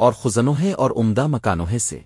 اور خزنوہے اور عمدہ مکانوہے سے۔